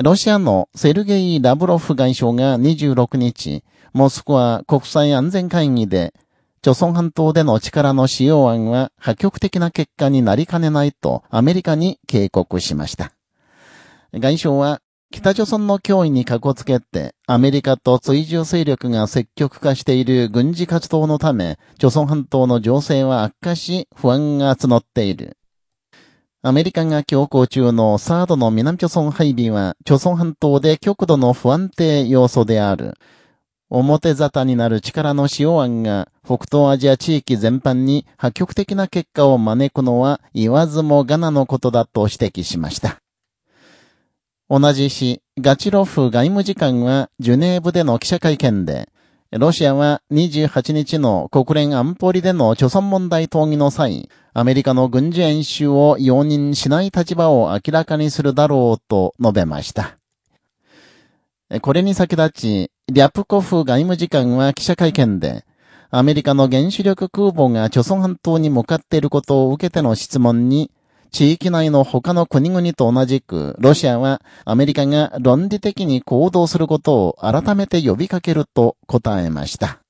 ロシアのセルゲイ・ラブロフ外相が26日、モスクワ国際安全会議で、朝鮮半島での力の使用案は破局的な結果になりかねないとアメリカに警告しました。外相は、北朝鮮の脅威にかこつけて、アメリカと追従勢力が積極化している軍事活動のため、朝鮮半島の情勢は悪化し、不安が募っている。アメリカが強行中のサードの南朝鮮配備は、朝鮮半島で極度の不安定要素である。表沙汰になる力の使用案が北東アジア地域全般に破局的な結果を招くのは言わずもがなのことだと指摘しました。同じ日、ガチロフ外務次官はジュネーブでの記者会見で、ロシアは28日の国連安保理での貯村問題討議の際、アメリカの軍事演習を容認しない立場を明らかにするだろうと述べました。これに先立ち、リャプコフ外務次官は記者会見で、アメリカの原子力空母が貯村半島に向かっていることを受けての質問に、地域内の他の国々と同じく、ロシアはアメリカが論理的に行動することを改めて呼びかけると答えました。